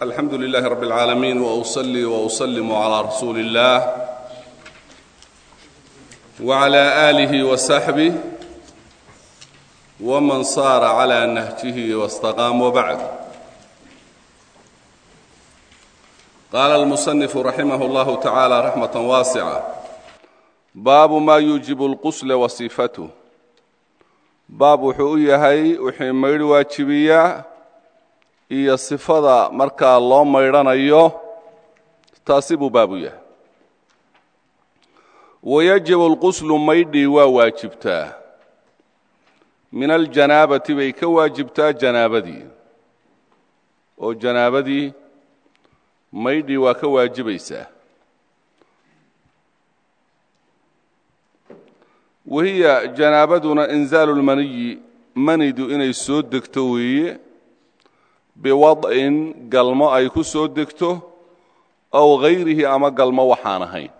alxamdu lilaahi rabi اlcaalamiin wausalii wausalimu calaa rasuuli اllaah wacalaa aalihi wasaxbih waman saara calaa nahjihi wastaqaam wabacd qaala almusanifu raximah llahu tacaala raxmata waasica baabu maa yuujibu lqusla wa sifatuh baab wuxuu u yahay wixii maydh waajibiyaa iyo sifada markaa loo maydhanayo taasi buu baabu yahay. Wayajibu اlquslu maydhii waa waajibtaa. Min aljanaabati bay ka waajibtaa janaabadii. Oo janaabadii maydhii waa ka waajibaysaa. Wahiya janaabaduna inzaalu lmaniyi manidu inay soo degto weeye biwad'in galmo ay ku soo degto aw hayrihi ama galmo waxaan ahayn.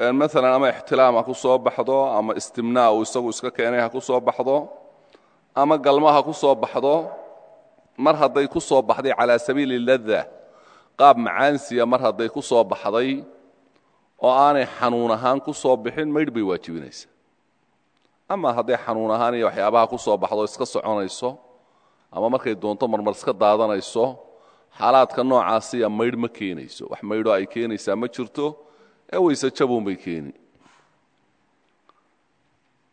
Maalan ama ixtilaam ha ku soo baxdo ama istimnaa uu isagu iska keenay ha ku soo baxdo ama galmo ha ku soo baxdo mar hadday ku soo baxday calaa sabiili ladda qaab macaansiya mar hadday ku soo baxday oo aanay xanuun ahaan ku soo bixin maydh bay waajibinaysaa. Ama hadday xanuun ahaan iyo waxyaabaha ku soo baxdo iska soconayso ama markay doonto marmar iska daadanayso xaalaadka noocaasiya maydh ma keenayso. Wax maydho ay keenaysaa ma jirto ee weyse jabuun bay keeni.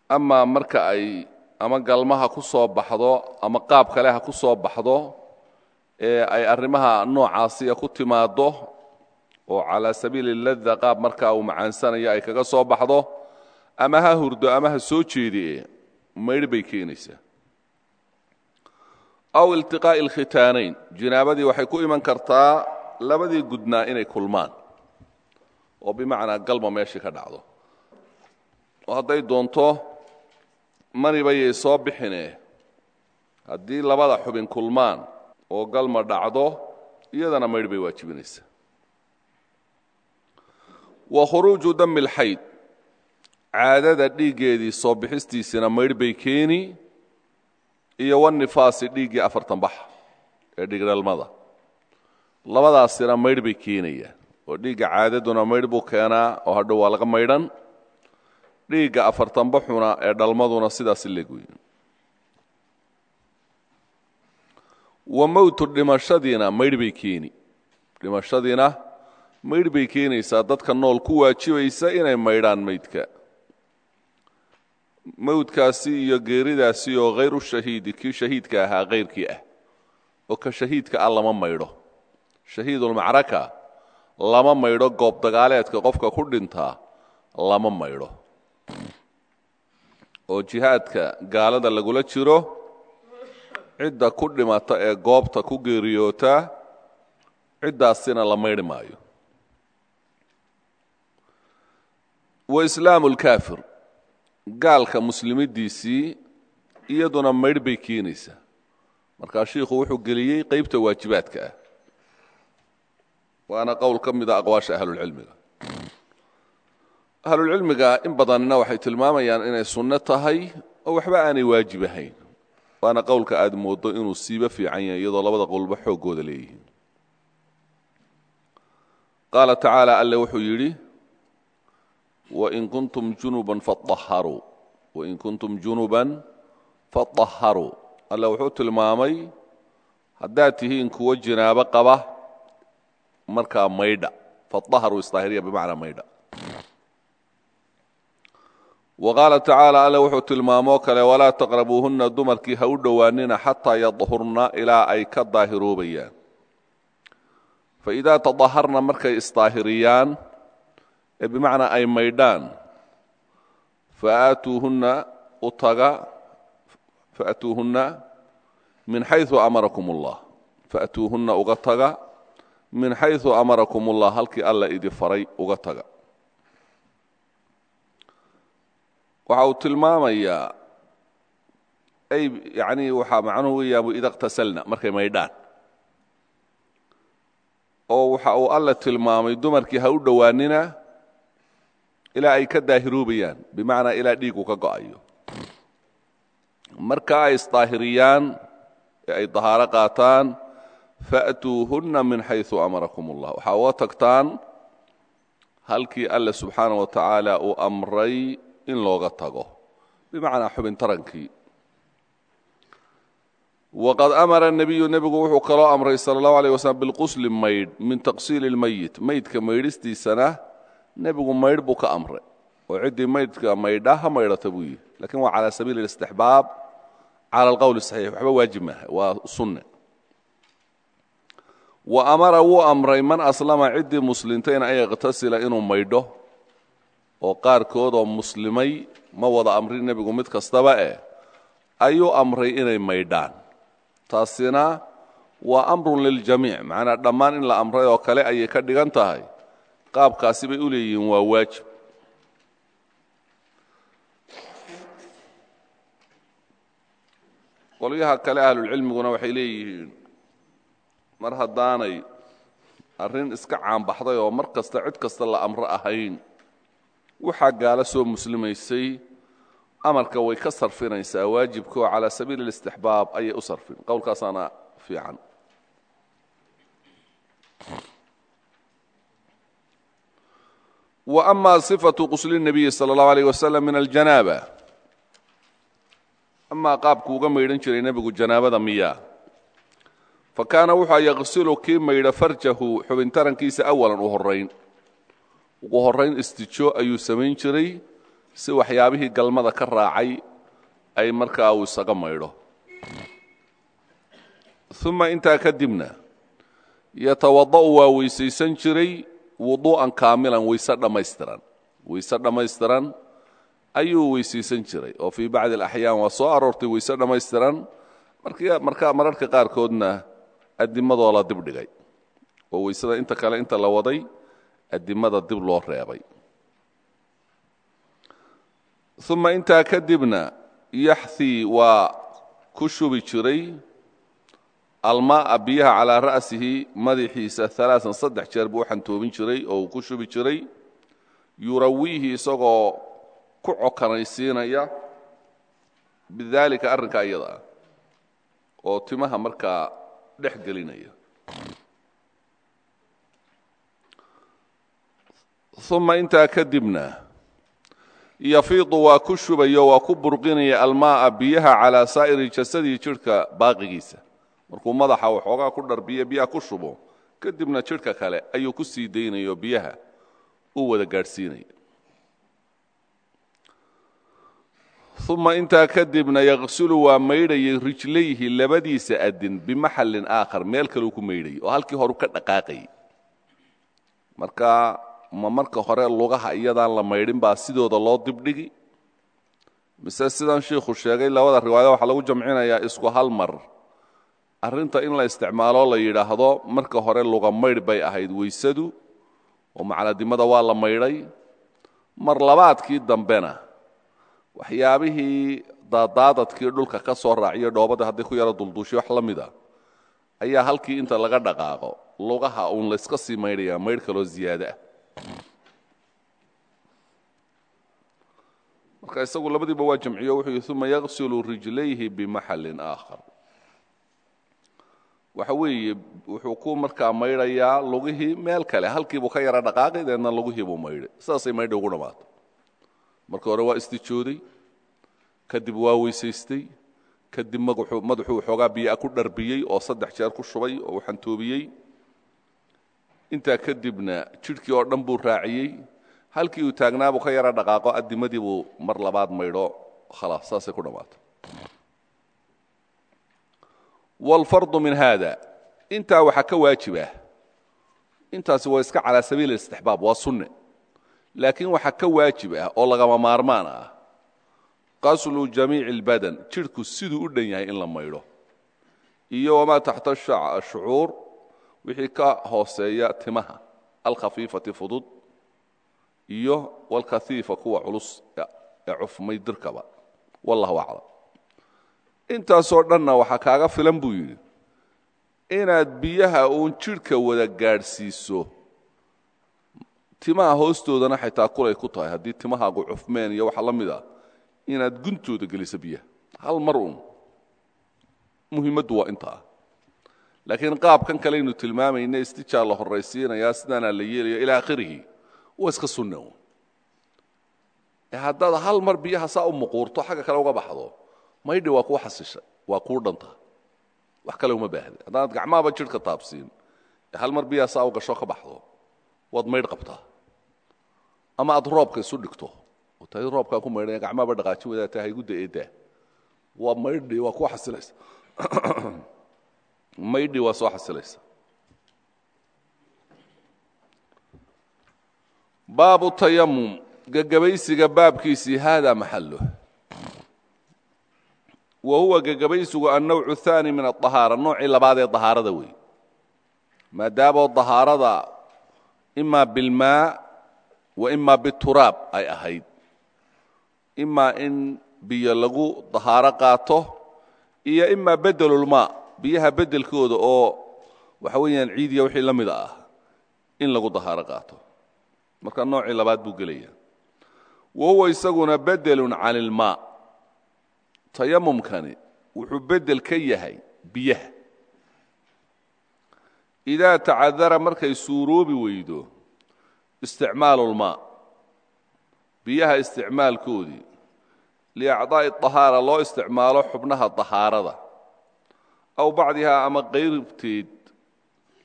Ama marka ay ama galmaha ku soo baxdo ama qaab kale ha ku soo baxdo ee ay arrimaha noocaasiya ku timaaddo oo calaa sabiili ladda qaab markaa uu macaansanayo ay kaga soo baxdo ama ha hurdo ama ha soo jeediye maydh bay keenaysaa aw iltiqaa'i alkhitaanayn. Jinaabadii waxay ku iman kartaa labadii gudnaa inay kulmaan. Oo bimacnaa galma meeshii ka dhacdo. Oo hadday doonto manibayay soo bixine. Haddii labada xubin kulmaan oo galma dhacdo iyadana maydh bay waajibinaysaa. Wa khuruuju dami اlxayd caadada dhiiggeedii soo bixistiisina maydh bay keeni iyo wanifaasi dhiiggii afartan bax ee dhigdhalmada labadaasina maydh bay keenayaan. Oo dhiigga caadaduna maydh buu keenaa oo hadhow waa laga maydhan. Dhiigga afartan baxuna ee dhalmaduna sidaasi leegweyn wa mowtu dhimashadiina maydh bay keeni. Dhimashadiina maydh bay keenaysaa dadka nool ku waajibaysa inay maydhaan maydka mawdkaasi iyo geeridaasi oo hayru shahiidi kii shahiidka ahaa hayrkii ah oo ka shahiidka ah lama maydho. Shahiidulmacraka lama maydho goob dagaaleedka qofka ku dhintaa lama maydho. Oo jihaadka gaalada lagula jiro cidda ku dhimata ee goobta ku geeriyoota ciddaasina la maydhi maayo. Wa islaamu lkaafir gaalka muslimidiisii iyaduna maydh bay keenaysaa. Markaa shiikhu wuxuu geliyey qaybta waajibaadka ah. Waana qowl ka mida aqwaasha ahlulcilmiga. Ahlulcilmiga in badanina waxay tilmaamayaan inay sunno tahay oo waxba aanay waajib ahayn. Waana qowlka aad moodo inuu siiba fiican yahay iyadoo labada qowlba xooggooda leeyihiin. Qaala tacaala alle wuxuu yidhi wain kuntum junuban faطaharuu wain kuntum junuban faطaharuu alle wuxuu tilmaamay haddaad tihiin kuwo jinaabo qaba markaa maydha faطaharuu isطaahiriya bimacnaa maydha wa qaala tacaala alle wuxuu tilmaamoo kale walaa taqrabuuhunna dumarkii ha u dhowaanina xataa yadhurna ilaa ay ka daahiroobayaan faidaa tadaharna markay isdaahiriyaan ee bimacnaa ay maydhaan faatuuhunna u taga faatuuhunna min xayu amarakum ullah faatuuhunna uga taga min xayu amarakum ullah halkii alla idi faray uga taga. Waxa uu tilmaamayaa ay yanii waxaa macnuhu yabu ida اqtasalna markay maydhaan. Oo waxa uu alla tilmaamay dumarkii ha u dhowaanina ilaa ay ka daahiroobayaan bimacnaa ilaa dhiigu ka go'ayo. Marka ay isdaahiriyaan ee ay dahaaro qaataan fa'tuuhunna min xaysu amarakum allah waxaa uga tagtaan halkii alle subxaana wa tacaala uu amray in looga tago. Bimacnaa xubin tarankii. Waqad amara nebiyu nebigu wuxuu kaloo amray sala allahu aleyh waslm bilqusli maydh min taqsiili lmeyit meydka maydhistiisana nebigu maydh buu ka amray. Oo ciddii maydka maydha ha maydhata buu yihi laakiin waa calaa sabiili istixbaab cala alqowl saxiix. Waxba waajib maaha waa sunne wa amara wuu amray man aslama ciddii muslintayna an yaktasila inuu maydho oo qaarkood oo muslimay ma wada amrin nebigu mid kastaba eh ayuu amray inay maydhaan. Taasina waa amrun liljamiic macnaa dhammaan in la amray oo kale ayay ka dhigan tahay qaabkaasi bay u leeyihiin waa waajib. Qolyaha kale ahlulcilmiguna waxay leeyihiin mar haddaanay arrin iska caanbaxday oo mar kasta cid kasta la amro ahayn waxaa gaalo soo muslimaysay amarka way ka sarfinaysaa waajibka oo calaa sabiili اlistixbaab ayay u sarfin. Qowlkaasaana fiican wa ama صifaةu qusli الnabiyi salى اllahu alيyh waslm min aljanaaba amaa qaabku uga maydhan jiray nebigu janaabada miyaa fa kaana wuxua yaqsilu kii maydha farjahu xubin tarankiisa awalan u horayn ugu horayn istijo ayuu samayn jiray si waxyaabihii galmada ka raacay ay markaa uu isaga maydho uma intaa kadibna yatawada'u waa weysaysan jiray wuduu'an kaamilan weyse dhammaystiran. Weyse dhammaystiran ayuu weysaysan jiray oo fii bacdi alaxyaan waa soo aroortay weyse dhammaystiran. Marka mararka qaarkoodna addimadoo la dib dhigay oo weysada inta kale inta la waday addimada dib loo reebay. Uma intaa kadibna yaxthii waa ku shubi jiray almaa'a biyaha calaa ra'sihi madaxiisa alaaan saddex jeer buu xantoobin jiray oo uu ku shubi jiray. Yurawiihi isagoo ku cokanaysiinaya bidaalika arrinka iyada ah oo timaha markaa dhex gelinaya. Uma intaa kadibna yafiidu waa ku shubayo waa ku burqinaya almaa'a biyaha calaa saa'iri jasadihi jidhka baaqigiisa markuu madaxa waxoogaa ku dharbiye biyaha ku shubo kadibna jidhka kale ayuu ku sii daynayo biyaha uu wada gaadhsiinaya uma intaa kadibna yaqsulu waa maydhayay rijlayhi labadiisa adin bimaxallin aakhar meel kaleu ku maydhayay oo halkii horu ka dhaqaaqayay marka ma marka hore lugaha iyadaan la maydhin baa sidooda loo dibdhigi? Mise sidan shiikhu sheegay labada riwaayado waxaa lagu jamcinayaa isku hal mar arrinta in la isticmaalo la yidhaahdo marka hore luga maydh bay ahayd weysadu oo macladimada waa la maydhay. Mar labaadkii dambena waxyaabihii daadaadadkii dhulka ka soo raaciyo dhoobada hadday ku yaro dulduushay wax la a ayaa halkii inta laga dhaqaaqo lugaha uun layska sii maydhaya maydh kaloo ziyaado ah marka isagu labadiiba waa jamciyo wuxuu yihi uma yaqsilu rijlayhi bimaxallin aakhar waxa weeye wuxuu ku markaa maydhayaa lugihii meel kale. Halkiibuu ka yaro dhaqaaqay deedna lugihii buu maydhay. Sidaasay maydha ugu dhammaatay marka hore waa istijooday kadib waa weysaystay kadib madaxuu waxoogaa biyaa ku dharbiyey oo saddex jeer ku shubay oo xantoobiyey. Intaa kadibna jidhkii oo dhan buu raaciyey. Halkii uu taagnaabuu ka yaro dhaqaaqo addimadii buu mar labaad maydho. Khalaas saasay ku dhammaatay wاlfardu min haada intaa waxaa ka waajiba intaasi waa iska calaa sabiili istixbaab waa sunne laakiin waxaa ka waajib ah oo lagama maarmaan ah qaslu jamiici اlbadan jidhku siduu u dhan yahay in la maydho iyo wamaa taxta shucuur wixii ka hooseeya timaha alkhafiifati fudud iyo wاlkaiifa kuwa culus ee cufmay dirkaba wallahu aclam intaasoo dhanna waxaa kaaga filan buu yidhi inaad biyaha uun jidhka wada gaadhsiiso timaha hoostoodana xitaa kulay ku tahay haddii timahaagu cufmeen iyo waxa la mid a inaad guntooda geliso biyaha. Hal mar uun. Muhiimaddu waa intaa laakiin qaabkan kaleynu tilmaamayna istijaa la horraysiinayaa sidaanaa la yeelaya ilaa akhirihi. Waa iska sunna un haddaad hal mar biyaha saa u muquurto xagga kale uga baxdo maydhi waa kuu xasishay waa kuu dhanta. Wax kale uma baahda haddaanad gacmahaba jidhka taabsiin hal mar biyaha saa u gasho ka baxdo waad maydh qabtaa ama aad roobka isu dhigto. Oo tahay roobkaa ku maydhaya gacmahaba dhaqaajin wadaa tahay gudda eeddaa waa maydhi waa kuu xasilaysa maydhi waa soo xasilaysa baabu tayamum gegabaysiga baabkiisii haadaa maxaluh wa huwa gegabaysigu annowcu الثaani min aلطahaara noocii labaad ee طahaarada wey maadaamoo طahaarada ima bilmaa wa ima bituraab ay ahayd imaa in biyo lagu طahaaro qaato iyo ima bedelulmaa biyaha bedelkooda oo waxa weeyaan ciidiya wixii la mida ah in lagu طahaaro qaato marka noocii labaad buu gelaya wa huwa isaguna bedelun can ilmaa tayamumkani wuxuu bedel ka yahay biyaha. Idaa tacadara markay suuroobi weydo isticmaalu lmaa biyaha isticmaalkoodii liacdaa'i طahaara loo isticmaalo xubnaha طahaarada aw bacdihaa ama qayribteed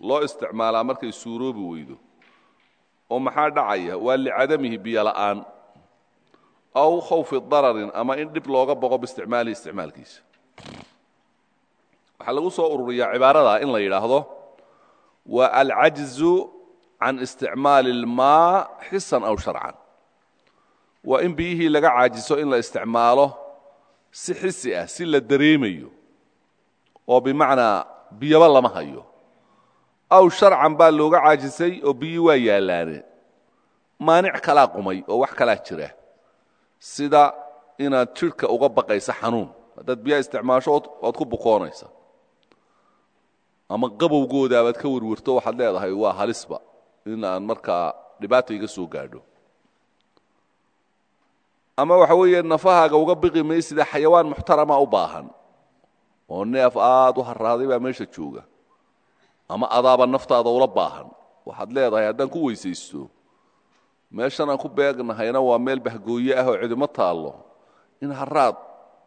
loo isticmaalaa markay suuroobi weydo. Oo maxaa dhacaya? Waa licadamihi biyo la'aan aw khawfi dararin ama in dhib looga boqo biisticmaalihi isticmaalkiisa. Waxaa lagu soo ururiyaa cibaaradaa in la yidhaahdo waa alcajzu can isticmaali اlmaa xisan aw sharcan. Waa in biyihii laga caajiso in la isticmaalo si xisi ah si la dareemayo oo bimacnaa biyoba lama hayo. Aw sharcan baa looga caajisay oo biyii waa yaallaane maanic kalaa qumay oo wax kalaa jira sida inaad jidhka uga baqaysa xanuun. Haddaad biyaha isticmaasho ood ku bukoonaysa ama qabowgoodabaad ka werwerto waxaad leedahay waa halisba in aan markaa dhibaata iga soo gaadho. Ama waxa weeye nafahaaga uga biqi maysida xayawaan muxtarama u baahan. Oo neef aad u haraaday baa meesha jooga. Ama adaaba naftaada ula baahan. Waxaad leedahay haddaan ku weysaysto meeshan aan ku beegnahayna waa meel bahgooye ah oo cidimo taallo. In haraad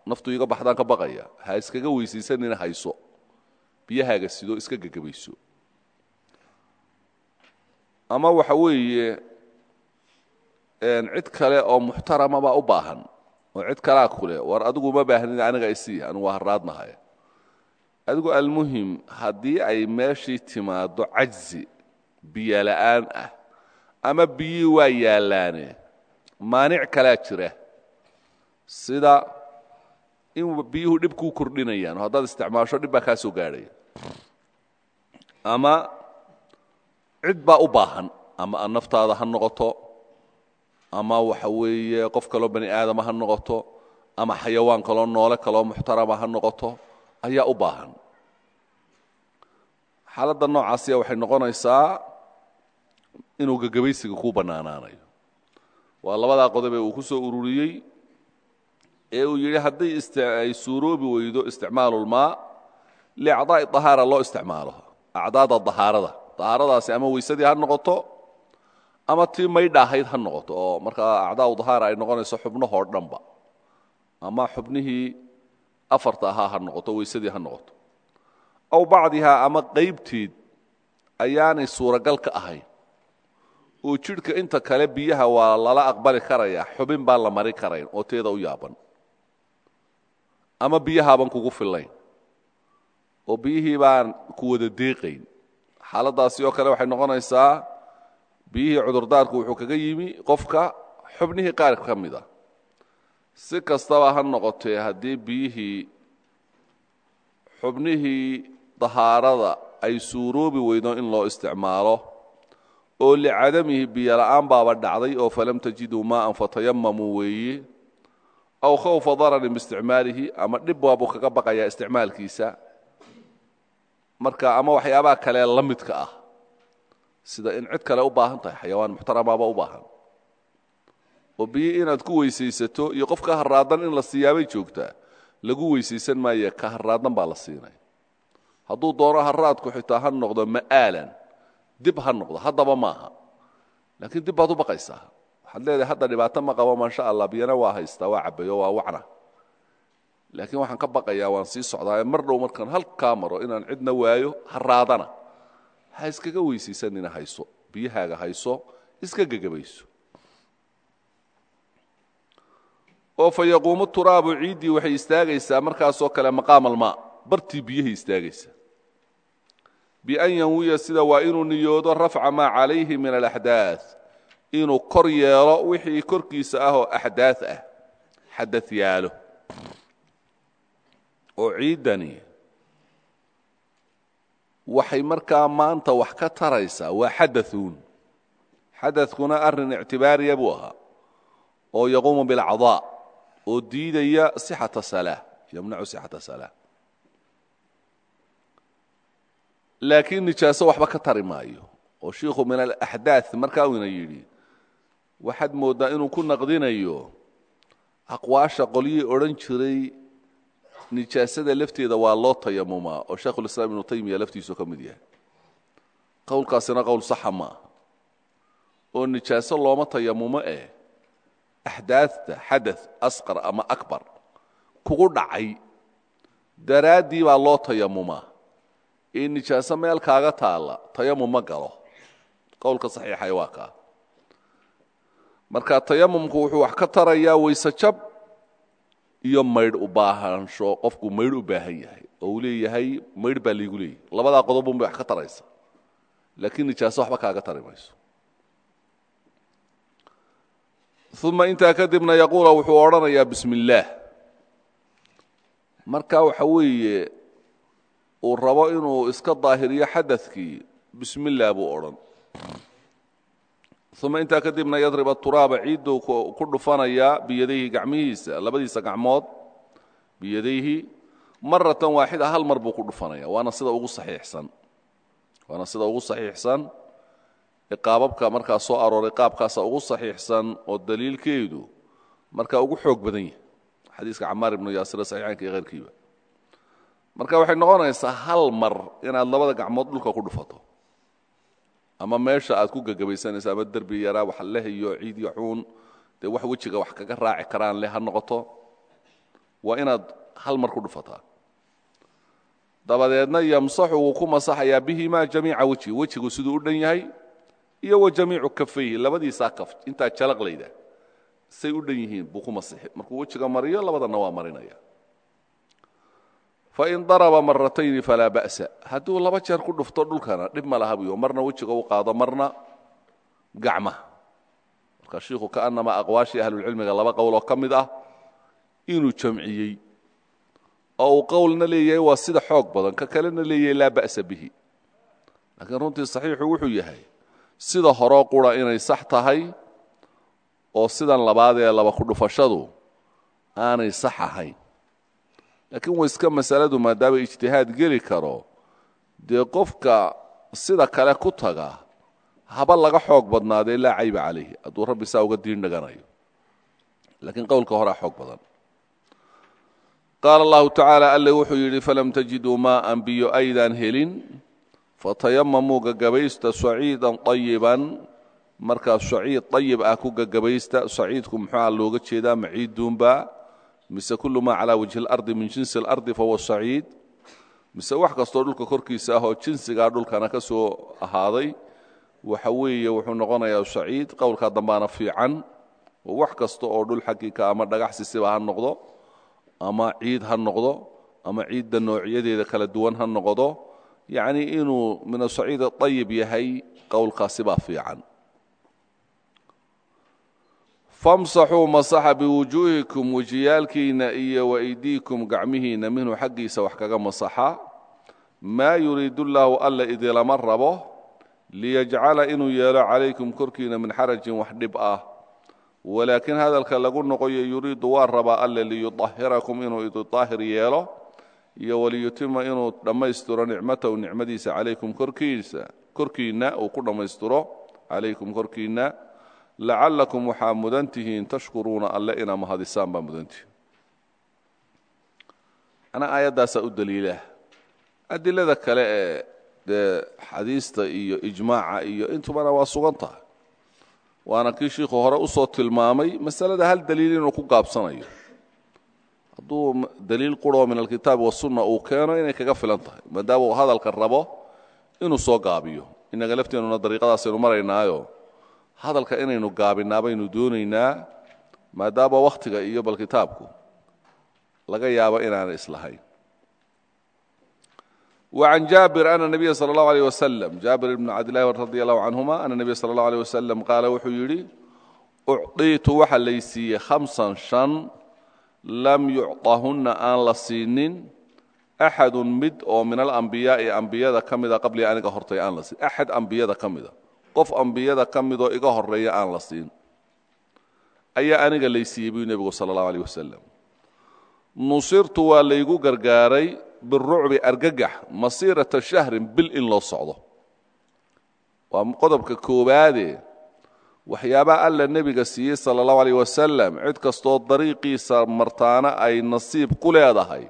naftu iga baxdaan ka baqaya ha iskaga weysaysanina hayso. Biyahaaga sido iska gegabayso ama waxa weeye cid kale oo muxtaramabaa u baahan oo cid kalaa kuleh war adigu ma baahnin aniga isii anigu waa haraadnahay adigu almuhim haddii ay meeshii timaaddo cajzi biyo la'aan ah ama biyihii waa yaallaane. Maanic kalaa jira. Sida in biyuhu dhib kuu kordhinayaan haddaad isticmaasho dhib baa kaa soo gaadhaya. Ama cid baa u baahan ama naftaada ha noqoto ama waxa weeye qof kaloo bani aadama ha noqoto ama xayawaan kaloo noole kaloo muxtarama ha noqoto ayaa u baahan. Xaaladda noocaasiya waxay noqonaysaa inuu gegabaysiga kuu bannaanaanayo waa labadaa qodobe uu ku soo ururiyey ee uu yidhi haddii ay suuroobi weydo isticmaalulmaa liacdaa'i dahaara loo isticmaalo. Acdaada dahaarada. Dahaaradaasi ama weysadii ha noqoto ama tii maydha ahayd ha noqoto oo markaa acdaau dahaara ay noqonayso xubnahoo dhanba ama xubnihii afarta ahaa ha noqoto weysadii ha noqoto. Aw bacdihaa ama qaybteed ayaanay suuragal ka ahayn oo jidhka inta kale biyaha waa lala aqbali karayaa xubin baan la mari karayn oo teeda u yaaban. Ama biyahaaban kugu fillayn. Oo biyihii baan ku wada deeqayn. Xaaladdaasi oo kale waxay noqonaysaa biyihii cudurdaarku wuxuu kaga yimi qofka xubnihii qaar ka mida. Si kastaba ha noqotee haddii biyihii xubnihii dahaarada ay suuroobi weydo in loo isticmaalo oo licadamihi biyola'aan baaba dhacday oo falam tajiduu maa'an fatayamamuu weeye aw khawfa dararin biisticmaalihi ama dhib waabuu kaga baqayaa isticmaalkiisa. Marka ama waxyaabaha kale la midka ah. Sida in cid kale u baahan tahay xayawaan muxtaramaaba u baahan. Oo biyo inaad ku weysaysato iyo qof ka haraadan in la siiyaabay joogtaa lagu weysaysan maaye ka haraadan baa la siinaya hadduu doono haraadku xitaa ha noqdo ma'aalan dib ha noqdo haddaba maaha. Laakiin dib baad u baqaysaa. Waxaad leedahay hadda dhibaato ma qabo maasha allah biyana waa haystaa waa cabayo waa wacna. Laakiin waxaan ka baqayaa waan sii socdaa mar dhow markaan halkaa maro inaan cidna waayo haraadana ha iskaga weysaysanina hayso biyahaaga hayso iska gegabayso oo fa yaquumu turaabu ciiddii waxay istaagaysaa markaasoo kale maqaama almaa bartii biyahay istaagaysaa بأن ينوي sida waa inuu niyoodo rafca maa calayhi min alaxdaad inuu kor yeelo wixii korkiisa ah oo axdaad ah xadad yaalo oo ciiddani waxay markaa maanta wax ka taraysaa waa xadauun xadakuna arrin ictibaariya buu ahaa oo yaquumu bilcadaa oo diidaya sixata salaa yamnacu sixata laakiin nijaaso waxba ka tari maayo. oo shiikhu min alaxdaaث markaa uuna yidhi waxaad mooddaa inuu ku naqdinayo aqwaasha qolyihii odhan jiray nijaasada lafteeda waa loo tayamumaa. oo shaekhulislaam ibnu taymiya laftiisu ka mid yahay. Qowlkaasina qowl saxa maaha oo nijaaso looma tayamumo eh axdaadta xadaث asqar ama akbar kugu dhacay daraaddii baa loo tayamumaa in nijaaso meel kaaga taalla tayamum ma galo. Qowlka saxiixay waa kaa. Marka tayamumku wuxuu wax ka tarayaa wayse jab iyo maydh u baahaansho qofku maydh u baahan yahay oo uu leeyahay maydh baa liigu leeyahy labadaa qodobun bay wax ka taraysa laakiin nijaaso waxba kaaga tari mayso. Uma intaa kadibna yaquula wuxuu odhanayaa bismi illaah marka waxa weeye uu rabo inuu iska daahiriyo xadadkii bismi illaah buu odhan. Uma intaa kadibna yadriba turaaba ciidduu ku dhufanayaa biyadayhi gacmihiisa labadiisa gacmood biyadayhi maratan waaxida hal mar buu ku dhufanaya. Waana sida ugu saxiixsan. Waana sida ugu saxiixsan. Qaababka markaa soo arooray qaabkaasa ugu saxiixsan oo daliilkeedu markaa ugu xoog badan yahay. Xadiiska camaar ibnu yaasire saxiixaynka iyo keyrkiiba marka waxay noqonaysaa hal mar inaad labada gacmood dhulka ku dhufato. Ama meesha aad ku gegabaysanayso ama derbi yaraa wax leh iyo ciid iyo xuun dee wax wejiga wax kaga raaci karaan leh ha noqoto waa inaad hal mar ku dhufataa. Dabadeedna yamsaxu wuu ku masaxayaa bihimaa jamiica weji. Wejigu siduu u dhan yahay iyo wa jamiicu kafayhi labadiisaa kaf intaa jalaqlayda say u dhan yihiin buu ku masixi. Markuu wejiga mariyo labadanna waa marinaya fain daraba maratayni falaa ba'sa hadduu laba jeer ku dhufto dhulkana dhib ma laha buyo marna wejiga u qaado marna gacmaha marka shiikhu kaannamaa aqwaashii ahlulcilmiga laba qowloo ka mid ah inuu jamciyey oo uu qowlna leeyahay waa sida xoog badan ka kalena leeyahay laa ba'sa bihi laakiin runtii saxiixu wuxuu yahay sida horoo qura inay sax tahay oo sidan labaad ee laba ku dhufashadu aanay sax ahayn laakiin wa iska masaladu maadaama ijtihaad geli karo dee qofka sida kale ku taga haba laga xoog badnaadee laa cayba calayhi. Hadduu rabbi saa uga diin dhaganayo. Laakiin qowlka horaa xoog badan. Qaala allahu tacaala alle wuxuu yidhi falam tajiduu maaan biyo aydaan helin fatayamamuu gagabaysta saciidan ayiban markaas saciid ayib ah ku gagabaysta saciidku muxuuha looga jeedaa maciiduunba mise kullu maa calaa wajhi اlardi min jinsi اlardi fahuwa saciid. Mise wax kastoo dhulka korkiisa ah oo jinsigaa dhulkana ka soo ahaaday waxa weeye wuxuu noqonayaa saciid qowlkaa dambaana fiican. Oo wax kasta oo dhul xaqiika ama dhagax sisiba ha noqdo ama ciid ha noqdo ama ciidda noocyadeeda kala duwan ha noqdo yacni inuu min asaciid ayib yahay qowlkaasi baa fiican famsaxuu masaxa biwujuuhikum wejiyaalkiinna iyo waaydiikum gacmihiinna minhu xaggiisa wax kaga masaxa. Maa yuriidu llaahu alla idilama rabo liyajcala inuu yeelo calaykum korkiina min xarajin wax dhib ah. Walaakiin hadalka lagu noqoyo yuriidu waa rabaa alle liyudahirakum inuu idaahir yeelo iyo waliyutima inuu dhammaystiro nicmatahu nicmadiisa calaykum korkiisa korkiinna uu ku dhammaystiro calaykum korkiinna lacallakum waxaa mudan tihiin tashkuruuna alle inaa mahadisaan baa mudantihiin macnaa aayaddaasaa u daliila. Adilada kale ee dee xadiista iyo ijmaaca iyo intubana waa sugan tahay. Waana kii shiikhu hore u soo tilmaamay masalada hal daliil inuu ku gaabsanayo. Hadduu daliil quroo min alkitaabi wasunna uu keeno inay kaga filan tahay. Maadaama uu hadalka rabo inuu soo gaabiyo. Innaga lafteenuna dariiqadaasaynu maraynaayo hadalka inaynu gaabinaa baynu doonaynaa maadaama wakhtiga iyo bal kitaabku laga yaabo inaanay islahayn وعن جابر أن النبي صلى الله عليه وسلم جابر بن عبد الله رضي الله عنهما أن النبي صلى الله عليه وسلم قال وxuu yihi أعطيtu waxa lay siiyey خمسا شhan lam يucطahuna aan la siinin أxad mid oo min aلأنbiyaaءi ambiyada ka mida qablii aniga hortay aan la siin أxad ambiyada ka mida qof ambiyada ka midoo iga horreeya aan la siin. Ayaa aniga laysiiyey buu nebigu sala allahu aleyh wasalam nusirtu waa laygu gargaaray birucbi argagax masiirata shahrin bil in loo socdo. Waa qodobka koowaade waxyaabaha alla nebiga siiyey sala allahu aleyh wasalam cid kastoo dariiqiisa martaana ay nasiib ku leedahay.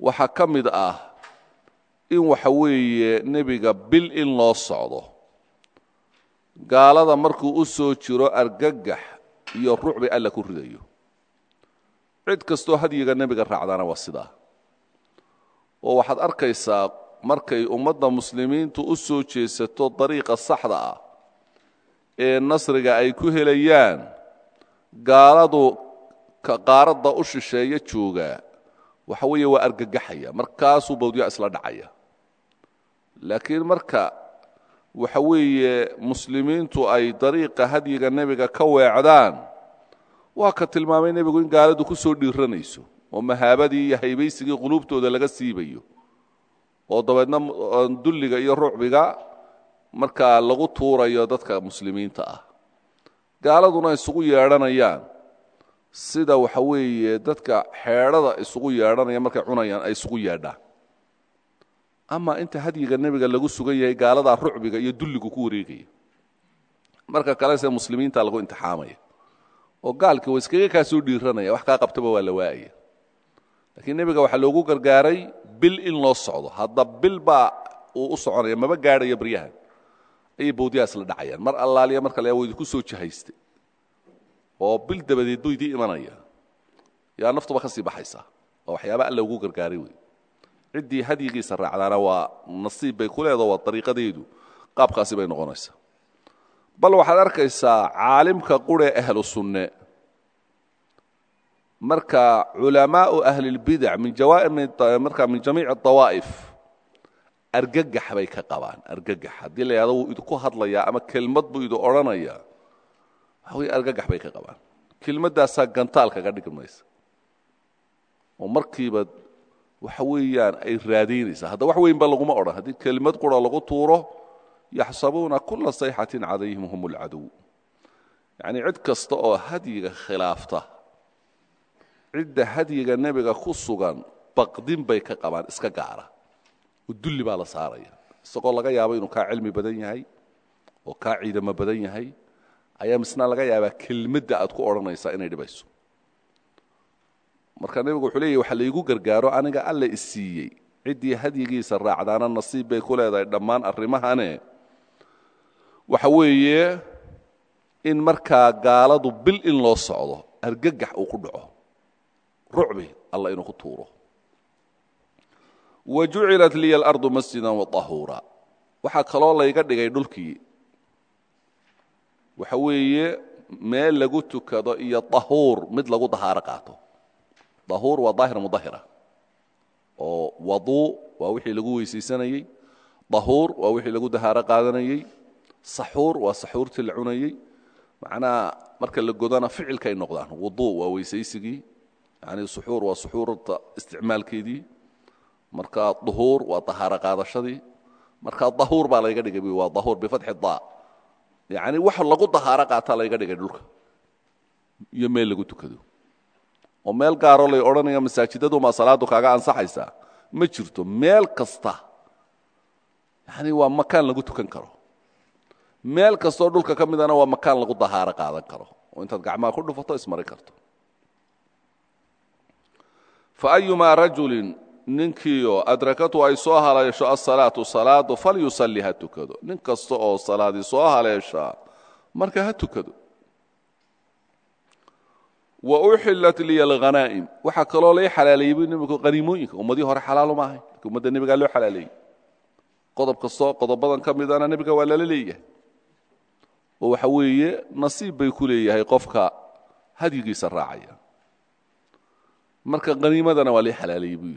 Waxaa ka mid ah in waxa weeye nebiga bil in loo socdo gaalada markuu u soo jiro argagax iyo rucbi alla ku ridayo. Cid kastoo hadyiga nebiga raacdaana waa sidaa. Oo waxaad arkaysaa markay ummadda muslimiintu u soo jeesato dariiqa saxda ah ee nasriga ay ku helayaan gaaladu ka qaaradda u shisheeya joogaa waxa weeye waa argagaxaya markaasuu bawdya isla dhacaya. Laakiin marka waxa weeye muslimiintu ay dariiqa hadyiga nebiga ka weecdaan. Waa ka tilmaamay nebigu in gaaladu ku soo dhiiranayso oo mahaabadii iyo haybaysigii quluubtooda laga siibayo. Oo dabeedna dulliga iyo rucbiga markaa lagu tuurayo dadka muslimiinta ah. Gaaladuna isugu yeedhanayaan. Sida waxa weeye dadka xeedhada isugu yeedhanaya markay cunayaan ay isugu yeedhaan ama inta hadyiga nebiga lagu sugan yahay gaaladaa rucbiga iyo dulligu ku wareegaya marka kalese muslimiinta lagu imtixaamaya oo gaalkii wa iskaga kaa soo dhiiranaya wax kaa qabtaba waa la waa'aya lakiin nebiga waxaa loogu gargaaray bil in loo socdo. Hadda bil uu u soconaya maba gaadhaya baryahan. Ayay bawdyahaas la dhacayaan. Mar allaaliya marka la wa idinku soo jahayste. Oo bil dabadeed buu idii imanaya. Yaa naftuba ka sii baxaysaa. Waa waxyaaba alla gargaaray wey ciddii hadyigiisa raacdaana waa nasiib bay ku leedaho waa dariiqadeedu qaabkaasi bay noqonaysaa. Bal waxaad arkaysaa caalimka qurhe ahlu sunne. Marka culamaau ahli اlbidac min jamiic dawaa'if argagax bay ka qabaan argagax haddii la yahdo wuu idinku hadlayaa ama kelmad buu idu odhanayaa waxa wey argagax bay ka qabaan. Kelmaddaasaa gantaal kaga dhigi maysa oo markiiba waxa weeyaan ay raadaynaysaa hadda wax weynba laguma odhan. Haddii kelmad qura lagu tuuro yaxsabuuna kula sayxatin calayhim hum اlcadow yacnii cid kasta oo hadyiga khilaafta cidda hadyiga nebiga ku sugan baqdin bay ka qabaan iska gaara. Oo dulli baa la saaraya. Isagoo laga yaabo inuu kaa cilmi badan yahay oo kaa ciidamo badan yahay ayaa misna laga yaabaa kelmadda aad ku odhanaysaa inay dhibayso marka nebigu wuxuu leeyahy waxa laygu gargaaro aniga alla isiiyey ciddii hadyigiisa raacdaana nasiib bay ku leedahay dhammaan arrimahane waxa weeye in markaa gaaladu bil in loo socdo argagax uu ku dhaco. Rucbi alla inuu ku tuuro. Wa jucilat liya alardu masjida waطahuura waxaa kaloo layga dhigay dhulkii. Waxa weeye meel lagu tukado iyo dahuur mid lagu dahaaro qaato dahuur waa daahir mudahira. Oo waduu waa wixii lagu weysaysanayey dahuur waa wixii lagu dahaaro qaadanayey saxuur waa saxuurtii la cunayey macnaha marka la godana ficilkay noqdaan wuduu waa weysaysigii yani suxuur waa suxuurta isticmaalkeedii. Marka duhuur waa dahaaro qaadashadii. Marka dahuur baa layga dhigay waa dahuur bifatxi da. Yani wax lagu dahaaro qaataa layga dhigay dhulka. Iyo meel lagu tukado oo meel gaaroo lay odhanaya masaajidaduma salaadu kaaga ansaxaysaa ma jirto meel kasta yani waa makaan lagu tukan karo. Meel kastoo dhulka ka midana waa makaan lagu dahaaro qaadan karo. Oo intaad gacmaha ku dhufato ismari karto. Faayumaa rajulin ninkiioo adrakatu ay soo haleesho asalaatu salaadu falyusalli ha tukado. Nin oo salaadii soo haleeshaa marka ha tukado wa uxillat liya alghanaa'im waxaa kaloo lay xalaaleeyey bu nebigu haniimooyinka ummadii hore xalaalo ma ahayn ummadda nebigaa loo xalaaleeyey qodob kastoo qodobadan ka midana nebiga waa lala leeyahay oo waxa weeye nasiib bay ku leeyahay qofka hadyigiisa raacaya marka haniimadana waa lay xalaaleeyey buu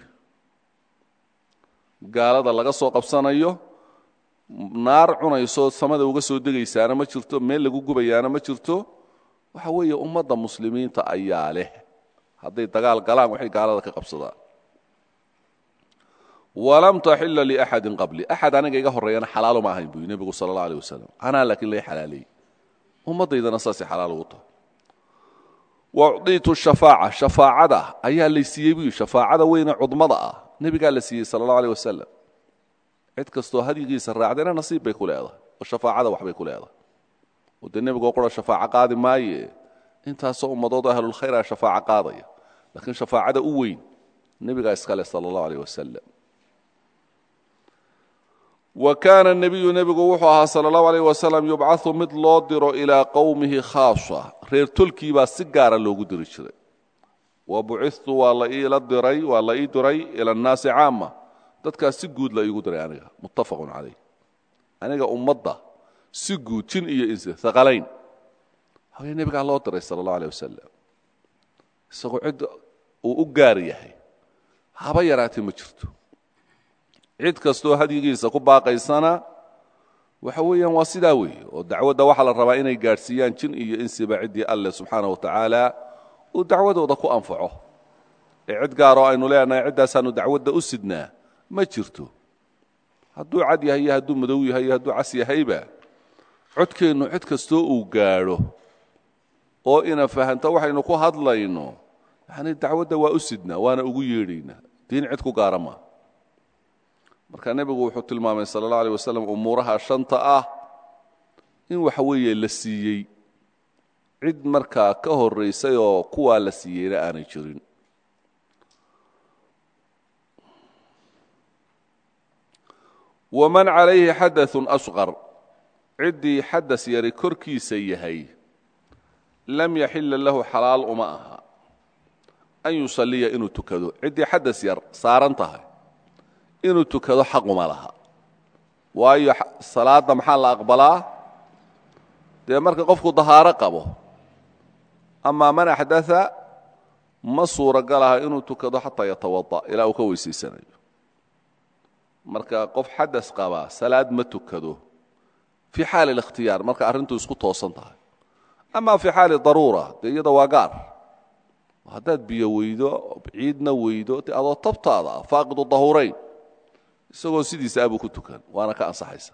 gaalada laga soo qabsanayo naar cunayso samada uga soo degaysaana ma jirto meel lagu gubayaana ma jirto waxa weeye ummadda muslimiinta ayaa leh. Hadday dagaal galaan waxay gaalada ka qabsadaan. Walam taxila liaxadin qabli. Axad aniga iga horreeyana xalaalo ma ahayn buu nebigu sala allah aleh wasalam anaa laakiin lay xalaaleeyey ummaddaydana saasay xalaal ugu tahay. Waucdiitu shafaaca. Shafaacada ayaa lay siiyey buu yidhi. Shafaacada weyne cudmada ah. Nebigaa la siiyey sala allahu aleh wasalam cid kastoo hadyigiisa raacdayna nasiib bay ku leedahay. Oo shafaacada waxbay ku leedahay oo dee nebigoo qura shafaaco qaadi maaye intaasoo ummadood ahlulkhayr a shafaaco qaadaya. Laakiin shafaacada u weyn nebigaa iska leh sala allahu aleh wasalam wa kaana nebiyu nebigu wuxuu ahaa sala allahu aleyh wasalam yubcahu mid loo diro ilaa qowmihi khaasa. Reer tolkii baa si gaara loogu diri jiray. Wa bucitu waa la iila diray waa la ii diray ila annaasi caama. Dadkaas si guud iyo insi haqalayn hawee nebigaa loo diray sala allahu aleh wasalam isagoo cid uu u gaar yahay haba yaraatee ma jirto. Cid kastoo hadyigiisa ku baaqaysana waxa weeyaan waa sidaa weeye oo dacwadda waxaa la rabaa inay gaadhsiiyaan jin iyo insiba ciddii alleh subxaana wa tacaala uu dacwadooda ku anfaco. Ee cid gaaroo aynu leenahay ciddaasaanu dacwadda u sidnaa ma jirto. Hadduu cad yahay iyo hadduu madow yahay iyo hadduu cas yahayba codkeennu cid kastoo uu gaadho oo ina fahanto waxaynu ku hadlayno yani dacwadda waa u sidnaa waana ugu yeedhaynaa diin cid ku gaara maa marka nebigu wuxuu tilmaamay sala allah aleh wasalam umuuraha shanta ah in waxa weeye la siiyey. Cid markaa ka horraysay oo kuwaa la siiyeyna aanay jirin. Waman calayhi xadaثun asqar ciddii xadas yari korkiisa yahay lam yaxila lahu xalaal uma aha. An yusalliya inuu tukado. Ciddii xadas yar saaran tahay. Inuu tukado xaquma laha. Waayo salaadda maxaa la aqbalaa? Dee marka qofku dahaaro qabo amaa man axdaa ma suuragal aha inuu tukado xataa yatawada ilaa uu ka weysaysanayo marka qof xadas qabaa salaad ma tukado fii xaali اlikhtiyaar marka arrintu isku toosan tahay. ama fii xaali daruura dee iyada waa gaar. Haddaad biyo weydo ciidna weydo de adoo tabtaada faaqidu dahuurayn. Isagoo sidiisa abuu ku tukan waana ka ansaxaysa.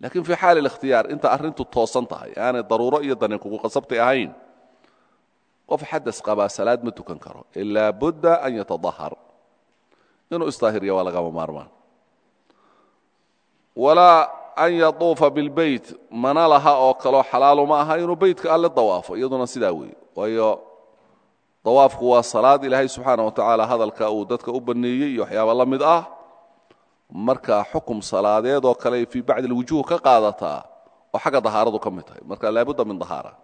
Laakiin fii xaali اlikhtiyaar inta arrintu toosan tahay aanay daruuro iyo dani kugu qasabtay ahayn. Qof xadas qabaa salaad ma tukan karo ilaa budda an yatadahar inuu isdaahiriya waa lagama maarmaan an yatuufa bilbeyt mana laha oo kaloo xalaalu ma aha inuu beytka alle dawaafo iyaduna sidaa weeye. Waayo dawaafku waa salaad ilaahay subxaana wa tacaala hadalka uu dadka u baneeyey iyo waxyaaba la ah. Marka xukum salaadeed oo kale fii bacdi alwujuuh ka qaadataa oo xagga dahaaradu ka marka laabudda min dahaara.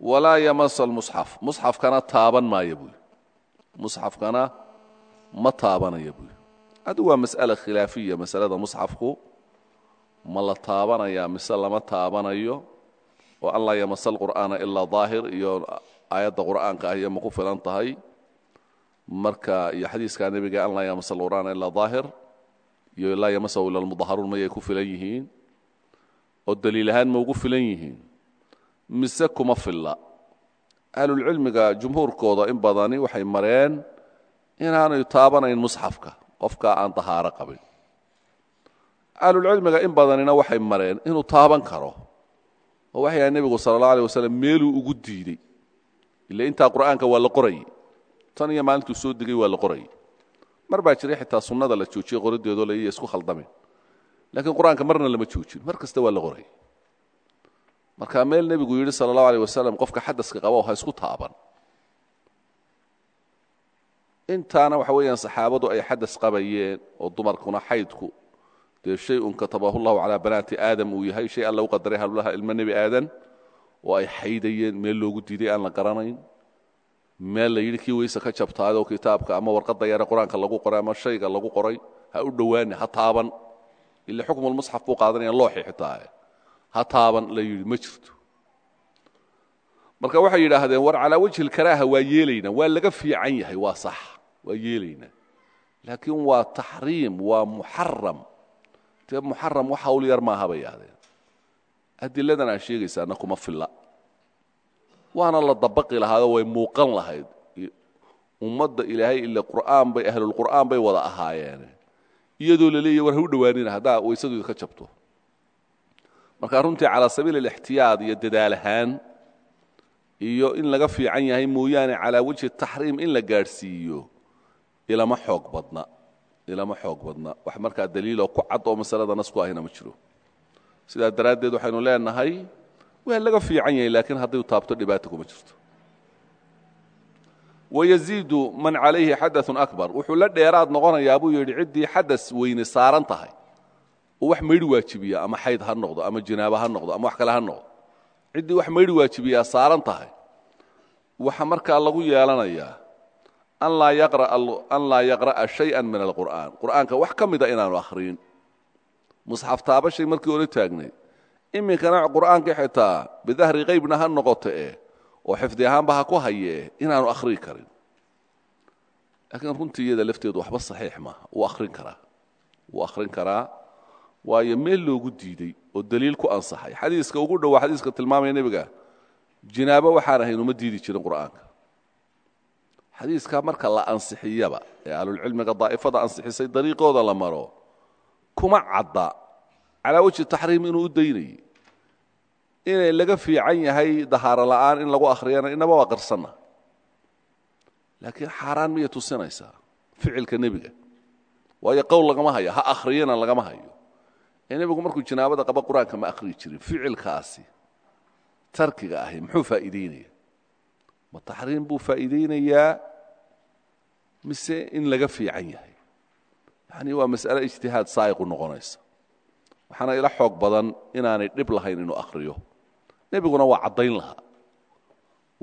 Walaa yamasa almusxaf. Musxafkana taaban maaya buuyi musxafkana ma taabanaya buuyi adu waa mas'ala khilaafiya masalada musxafku ma la taabanaya mise lama taabanayo? Oo an laa yamasa alqur'aana ilaa daahir iyo aayadda qur'aanka ah iyo ma ku filan tahay? Marka iyo xadiiska nebiga an laa yamasa alqur'aana ilaa daahir iyo laa yamasahu ila almudaharuun mayay ku filan yihiin? Oo daliil ahaan ma ugu filan yihiin? Mise kuma filla? Ahlulcilmiga jumhuurkooda in badani waxay mareen inaanay taabanayn musxafka qofka aan dahaaro qabin. Ahlulcilmiga in badanina waxay mareen inuu taaban karo oo waxay ahay nebigu sala allah aleh wasalam meeluu ugu diidey. Ila intaa qur'aanka waa la qorayey tan iyo maalintuu soo degay waa la qorayey mar baa jiray xitaa sunnada la joojiyey qoradeedoo la iya isku khaldameen laakiin qur'aanka marna lama joojin mar kasta waa la qorayay markaa meel nebigu yidhi sala allahu aleh wasalam qofka xadaska qaba ha isku taaban intaana waxa weeyaan saxaabadu ay xadas qabayeen oo dumarkuna xaydku dee shay un katabahu llahu calaa banaati aadam uu yahay shay alla u qadaray halulaha ilmo nebi aadan oo ay xaydayeen meel loogu diiday aan la garanayn meel la yidhi kii weyse ka jabtaayoo kitaabka ama warqadda yare qur'aanka lagu qoray ama shayga lagu qoray ha u dhowaani ha taaban. Ila xukmulmusxaf buu qaadanaya looxi xitaa ha taaban la yidhi ma jirto. Marka waxay yidhaahdeen war calaa wajhi lkaraaha waa yeelaynaa waa laga fiican yahay waa sax waa yeelaynaa laakiin waa taxriim waa muxaram dee muxaram wax hawl yar maaha bay yidhahdeen adiladan aa sheegaysaana kuma filla. Waana la dabaqi lahaadoo way muuqan lahayd. Ummadda ilaahay ila qur'aan bay ahlulqur'aan bay wada ahaayeen. Iyadoo la war ha u dhowaanina haddaa waysadooda ka jabto. Marka runtii calaa sabiili alixtiyaad iyo dadaal ahaan iyo in laga fiican yahay mooyaane calaa wajhi taxriim in la gaadhsiiyo ilama xoog badna ilama xoog badna. Wax markaa daliiloo ku cad oo masalada nas ku ahina ma jiro. Sidaa daraaddeed waxaynu leenahay waa laga fiican yahay laakiin hadday taabto dhibaata kuma jirto. Wayaziidu man calayhi xadaثun akbar. Wuxuu la dheeraad noqonayaa buu yidhi ciddii xadas weyne saaran tahay. Oo wax maydhi waajibiya ama xayd ha noqdo ama jinaabo ha noqdo ama wax kale ha noqdo. Ciddii wax maydhi waajibiyaa saaran tahay. Waxa markaa lagu yeelanayaa an laa yaqra'a shayئa min alqur'an qur'aanka wax ka mida inaanu akhriyin musxaf taabashay markii ola taagnay iminkana qur'aankii xitaa bidahri qaybna ha noqoto eh oo xifdi ahaanba ha ku haye inaanu akhriyi karin laakiin runtii iyada lafteedu waxba saxiix maaha wuu akhrin karaa wuu akhrin karaa waayo meel loogu diidey oo daliil ku ansaxay xadiiska ugu dhowa xadiiska tilmaamaya nebiga jinaabo waxaan ahayn uma diidi jirin qur'aanka xadiiskaa marka la ansixiyaba ee ahlulcilmiga daa'ifada ansixisay dariiqooda la maro kuma cadda calaa wajhi taxriim inuu u daynayay. Inay laga fiican yahay dahaaro la'aan in lagu akhriyana inaba waa qarsanna. Laakiin xaaraan miyay tusinaysaa ficilka nebiga. Waayo qowl lagama hayo ha akhriyana lagama hayo. Ee nebigu markuu jinaabada qaba qur'aanka ma akhriyi jirin ficilkaasi tarkiga ahi muxuu faa'iideynaya ma taxriim buu faa'iideynayaa mise in laga fiican yahay? Yani waa mas'ale ijtihaad saa'iqu noqonaysa. Waxaana ila xoog badan inaanay dhib lahayn inuu akhriyo. Nebiguna waa caddayn lahaa.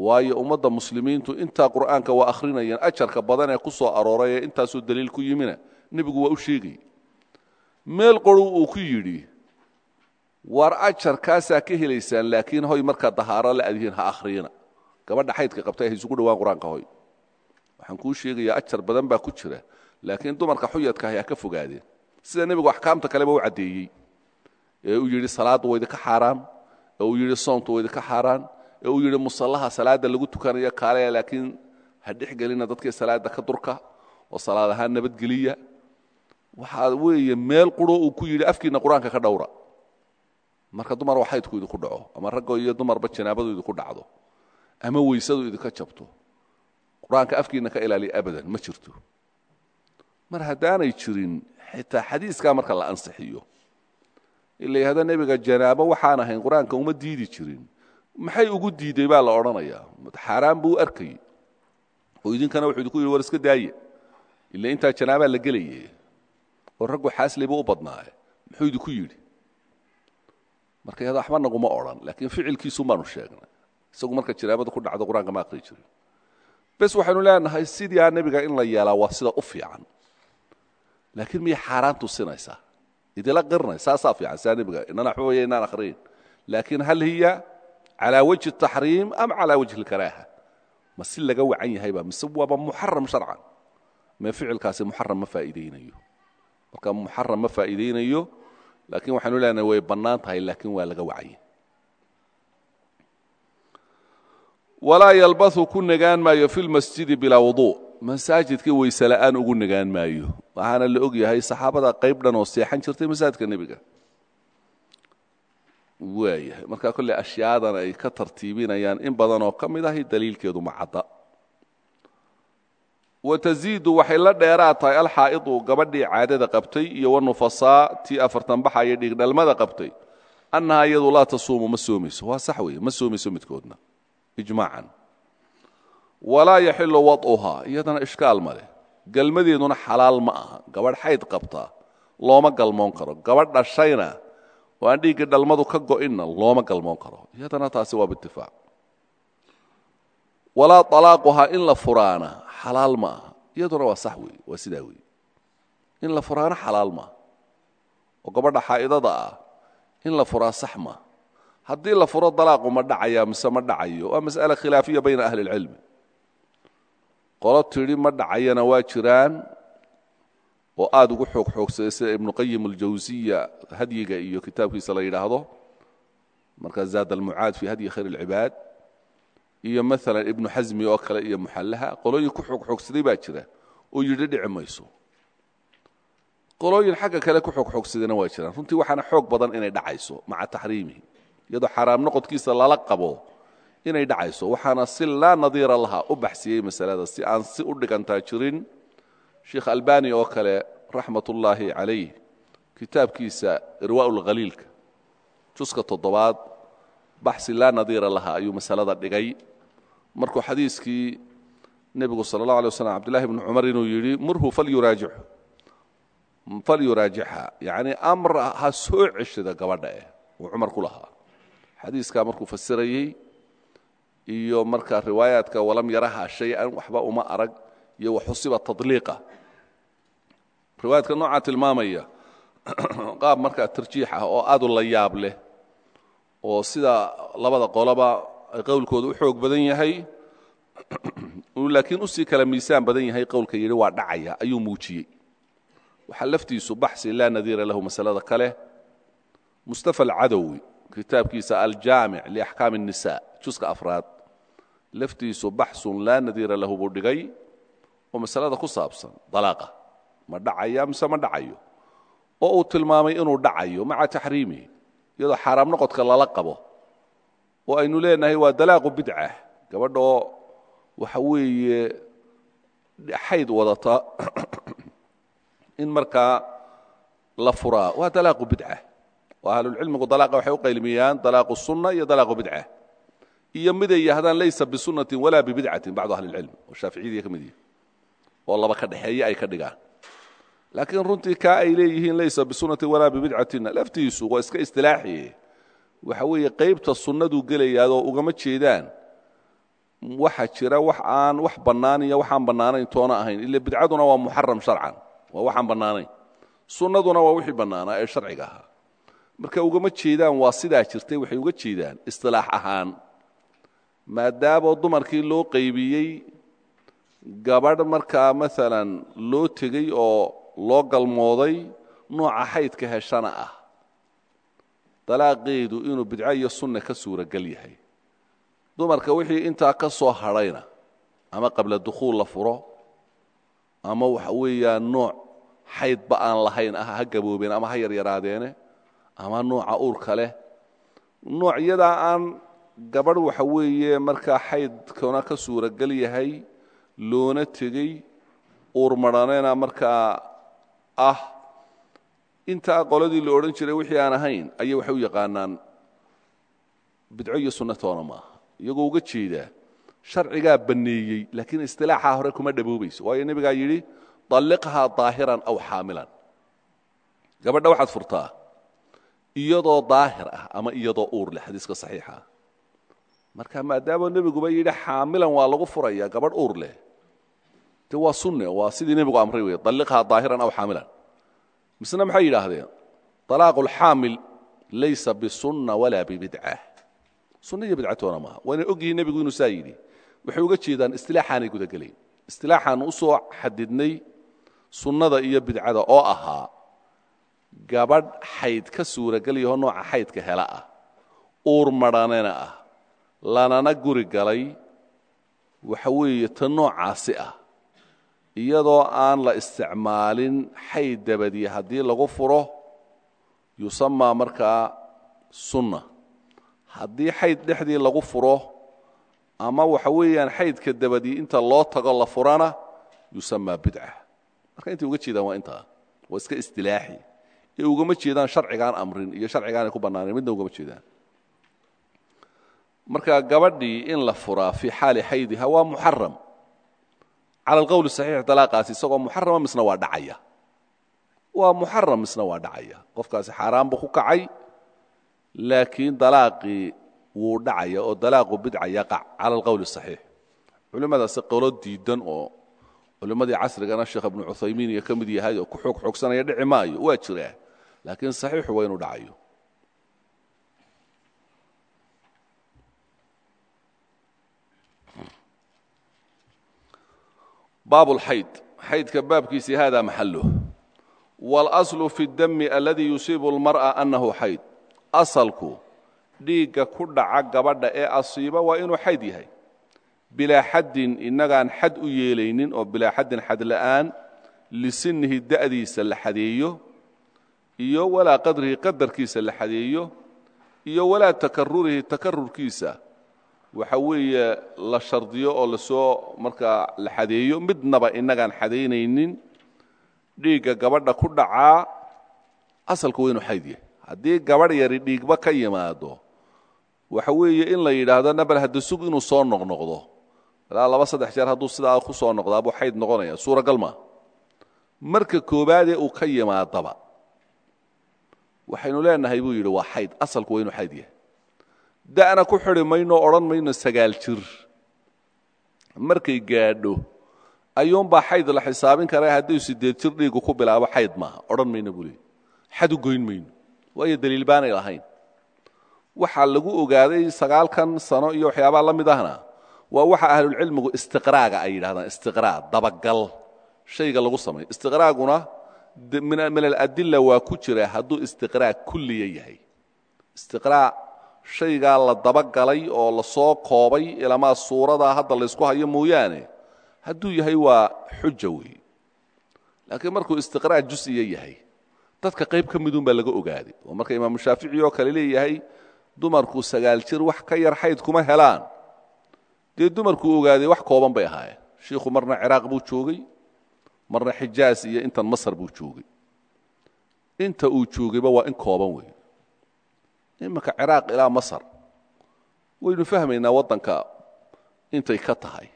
Waayo ummadda muslimiintu intaa qur'aanka waa akhrinayaan ajarka badan ee ku soo arooray ee intaasoo daliil ku yimina nebigu waa u sheegayay meel qoru uu ku yidhi war ajarkaasaa ka helaysaan laakiin hoy markaa dahaaro la adyihiin ha akhriyina gabadha xaydka qabtay ha isugu dhowaan qur'aanka waxaan kuu sheegayaa ajar badan baa ku jira laakiin dumarka xuyadka ahi ka fogaadeen sida nebigu axkaamta kaleba u caddeeyey ee uu yidhi salaaddu waa idinka xaaraan ee uu yidhi soomtu waa idinka xaaraan ee uu yidhi musallaha salaadda lagu tukanayo kaaleya laakiin ha dhex gelina dadkii salaadda ka durka oo salaad ahaan nabadgeliya. Waxaa weeye meel quro uu ku yidhi afkiinna qur'aanka ka dhowra. Marka dumar waa idinku dhaco ama raggo iyo dumarba janaabadu idinku dhacdo ama weysadu idinka jabto. Qur'aanka afkiinna ka ilaaliya abadan ma jirto. Mar haddaanay jirin xitaa xadiiskaa marka la ansixiyo. Ila yihahda nebiga janaabo waxaan ahayn qur'aanka uma diidi jirin. Maxay ugu diiday baa la odhanayaa xaaraan buu arkayey oo idinkana wuxuu idinku yidhi war iska daaye. Ila intaa janaabaa la gelaye oo raggu xaasli u badnaaye. Muxuu idinku yidhi? Marka yada waxba naguma odhan laakiin ficilkiisun baanu sheegnay isagu marka janaabada ku dhacdo qur'aanka ma aqri jirin. Bes waxaynu leenahay sidaa nebiga in la yeelaa waa sida u fiican. Laakiin miyay xaaraan tusinaysaa idila qirnay saasaa fiican sidaa nebiga inana waxba waya inaan akhriyin. Laakiin hal hiya calaa wajhi taxriim am calaa wajhi lkaraaha ma si laga wacan yahayba mise waaba muxaram sharcan? Mee ficilkaasi muxaram ma faa'iideynayo marka muxaram ma faa'iideynayo laakiin waxaynu leenahay way bannaan tahay laakiin waa laga wacanya walaa yalbahu ku nagaan maayo fi lmasjidi bilaa wuduu masaajidkii weyse la'aan ugu nagaan maayo. Waxaana la og yahay saxaabada qayb dhan oo seexan jirtay masaajidka nebiga. Waayahay marka kolley ashyaadan ay ka tartiibinayaan in badan oo ka mid ahi daliilkeedu ma cadda wataziidu waxay la dheeraad tahay alxaa'idu gabadhii caadada qabtay iyo wanufasaa tii afartan baxa iyo dhiigdhalmada qabtay. Annahaa iyadu laa tasuumu ma ijmaacan. Walaa yaxilu wad'uhaa iyadana ishkaal ma leh. Galmadeeduna xalaal ma aha. Gabadh xayd qabta looma galmoon karo. Gabadh dhashayna oo aan dhiiggii dhalmadu ka go'inna looma galmoon karo. Iyadana taasi waa biitifaaq walaa alaaquhaa in la furaana xalaal ma aha. Iyaduna waa sax weeye waa sidaa weeye. In la furaana xalaal maaha oo gabadha xaa'idada ah in la furaa sax ma haddii la furo dalaaqu ma dhacaya mise ma dhacayo? Waa mas'ale khilaafiya bayna ahli اlcilmi qolo tidhi ma dhacayana waa jiraan oo aada ugu xoog xoogsaday sida ibnu qayim aljawsiya hadyiga iyo kitaabkiisa la yidhaahdo. Markaa zaad almucaad fi hadyi khayr اlcibaad iyo maalan ibnu xasmi oo kale iyo muxallaha qolooyin ku xoog xoogsaday baa jira. Oo yidhi dhici mayso. Qolooyin xagga ku xoog xoogsadayna waa jiraan. Runtii waxaana xoog badan inay dhacayso maca taxriimihi iyadoo xaraam noqodkiisa lala qabo inay dhacayso. Waxaana si laa nadiira laha u baxsiyey masalada si aan si u dhigantaa jirin. Sheikh albani oo kale raxmat ullaahi calayh kitaabkiisa irwaa'u lkhaliilka juska toddobaad baxsi laa nadiira laha ayuu masalada dhigay. Markuu xadiiskii nebigu sala اllah alay waslam cabdillahi bni cumar inuu yidhi murhu falyuraajixu falyuraajixa yacni amr ha soo ceshada gabadha eh uu cumar ku lahaa xadiiskaa markuu fasirayey iyo markaa riwaayaadka walam yaraha shay-an waxba uma arag iyo waxusiba tadliiqa. Riwaayaadka noocaa tilmaamaya qaab markaa tarjiix ah oo aad u la leh oo sida labada qoloba qowlkooda u xoog badan yahay laakiin u sii kala miisaan badan yahay qowlka yidhi waa dhacaya ayuu muujiyey. Waxaa laftiisu baxsi laa nadiira lahu masalada kale. Mustafa alcadowi kitaabkiisa aljaamic liaxkaami الnisa juska afraad. Laftiisu baxsun laa nadiira lahu buu dhigay. Oo masalada ku saabsan dalaaqa. Ma dhacaya mise ma dhacayo? Oo uu tilmaamay inuu dhacayo maca taxriimihi iyadoo xaaraam noqodka lala qabo. Oo aynu leenahay waa dalaaqu bidca. Gabadhoo waxa weeye xayd wadata in markaa la furaa waa dalaaqu bidca oo ahlulcilmigu dalaaqa waxay u qaylmiyaan dalaaqu sunna iyo dalaaqu bidca iyo miday yahdaan laysa bisunnatin walaa bibidcatin bacdu ahli اlcilm oo shaaficiyadiiya ka mid yihiin oo laba ka dhexeeye ay ka dhigaan. Laakiin runtii kaa ay leeyihiin laysa bisunnatin walaa bibidcatinna laftiisu waa iska istilaaxiye waxa weeye qaybta sunnaduu gelayaadoo ugama jeedaan waxa jira wax aan wax bannaan iyo waxaan bannaanayn toona ahayn. Ila bidcaduna waa muxaram sharcan waa waxaan bannaanayn. Sunnaduna waa wixii bannaanaa ee sharciga ahaa marka ugama jeedaan waa sidaa jirtay waxay uga jeedaan istilaax ahaan. Maadaamoo dumarkii loo qaybiyey gabadh markaa maalan loo tegey oo loo galmooday nooca xaydka heshana ah. Dalaaqeedu inuu bidco iyo sunna ka suuragel yahay. Dumarka wixii intaa ka soo hadhayna ama qabla dukhuul la furo ama waxa weeyaan nooc xaydba aan lahayn ah ha gaboobeen ama ha yaryaraadeene ama nooca uurka leh. Noocyadaa aan gabadh waxa weeye markaa xaydkuna ka suuragel yahay loona tegey uur madhanena markaa ah. Intaa qoladii la odhan jiray wixii aan ahayn ayay waxay u yaqaanaan bidco iyo sunnatoona maaha iyagoo uga jeedaa sharcigaa banneeyey laakiin istilaaxaa hore kuma dhaboobayso waayo nebigaa yidhi dalliqhaa daahiran aw xaamilan. Gabadha waxaad furtaa iyadoo daahir ah ama iyadoo uur leh xadiiska saxiixa. Marka maadaama nebiguba yidhi xaamilan waa lagu furaya gabadh uur leh. De waa sunne waa sidii nebigu amray wey dalliqhaa daahiran aw xaamilan. Misna maxay yidhaahdeen? طalaaqu اlxaamil laysa bisunna walaa bibidca sunna iyo bidcatoona maaha. Waana ogyihiin nebigu inuu saa yidhi. Waxay uga jeedaan istilaaxaanay gudagelayn istilaaxaan u xadidnay sunnada iyo bidcada oo ahaa gabadh xayd ka suuragelyaho nooca xaydka hela ah. Uur madhanena ah. Lanana guri galay. Waxa weeye ta noocaasi ah. Iyadoo aan la isticmaalin xayd dabadiye haddii lagu furo yusamaa markaa sunna. Haddii xayd dhexdii lagu furo ama waxa weeyaan xaydka dabadii inta loo tago la furana yusamaa bidca marka intay uga jeedaan waa intaa. Waa iska istilaaxi ugama jeedaan sharcigaan amrin iyo sharcigaanay ku bannaanayn midna ugama jeedaan. Marka gabadhii in la furaa fii xaali xaydiha waa muxaram cala alqowli saxiix dalaaqaasi isagoo muxarama misna waa dhacaya. Waa muxaram misna waa dhacaya. Qofkaasi xaaraan buu ku kacay laakiin dalaaqii wuu dhacaya oo dalaaqu bidca yaqac cala alqowli saxiix. Culimmadaasi qolo diidan oo culimmadii casrigana sheekh ibnu cuthaymiin iyo ka mid yahay oo ku xoog xoogsanaya dhici maayo waa jiraa laakiin saxiixu waa inuu dhacayo baab اlxayd xaydka baabkiisii hada maxaluh wاlaslu fi اdami aladi yusiibu اlmar'a annahu xayd asalku dhiigga ku dhaca gabadha ee asiiba waa inuu xayd yahay bilaa xaddin innagaan xad u yeelaynin oo bilaa xaddin xad la'aan lisinihi da'diisa la xadeeyo iyo walaa qadrihi qadarkiisa la xadeeyo iyo walaa takarurihi takarurkiisa waxa weeye la shardiyo oo la soo markaa la xadeeyo midnaba innagaan xadaynaynin dhiigga gabadha ku dhacaa asalku waa inuu xayd yahay. Haddii gabadh yari dhiigba ka yimaado waxa weeye in la yidhaahdo nabal hadda sug inuu soo noqnoqdo ilaa laba saddex jeer hadduu sidaa ku soo noqdaa buu xayd noqonaya. Suuragal maa marka koobaadee uu ka yimaadaba waxaynu leenahay buu yidhi waa xayd asalku waa inuu xayd yahay. Da'na ku xidhi mayno odhan mayno sagaal jir. Markay gaadho ayuunbaa xayd la xisaabin karaa hadduu siddeed jir dhiigu ku bilaabo xayd maaha odhan mayno buu leey xad u goyn mayno waayo daliil baanay lahayn. Waxaa lagu ogaaday sagaalkan sano iyo waxyaabaa la mid ahna waa waxa ahlulcilmigu istiqraaga ay yidhahdaan istiqraa dabagal. Shayga lagu sameeyo istiqraaguna min aladila waa ku jira hadduu istiqraa kulliya yahay. Istiqraa shaygaa la dabagalay oo la soo koobay ilamaa suuradaa hadda laysku hayo mooyaane hadduu yahay waa xuja weeye. Laakiin markuu istiqraa jusiya yahay dadka qayb ka midun baa laga ogaaday oo marka imaamu shaafici oo kale leeyahay dumarku sagaal jir wax ka yar xayd kuma helaan. Dee dumarkuu ogaaday wax kooban bay ahaayeen. Shiikhu marna ciraaq buu joogay marna xijaas iyo intan masar buu joogay. Inta uu joogayba waa in kooban weeye imanka ciraaq ilaa masar waynu fahmaynaa waddanka intay ka tahay.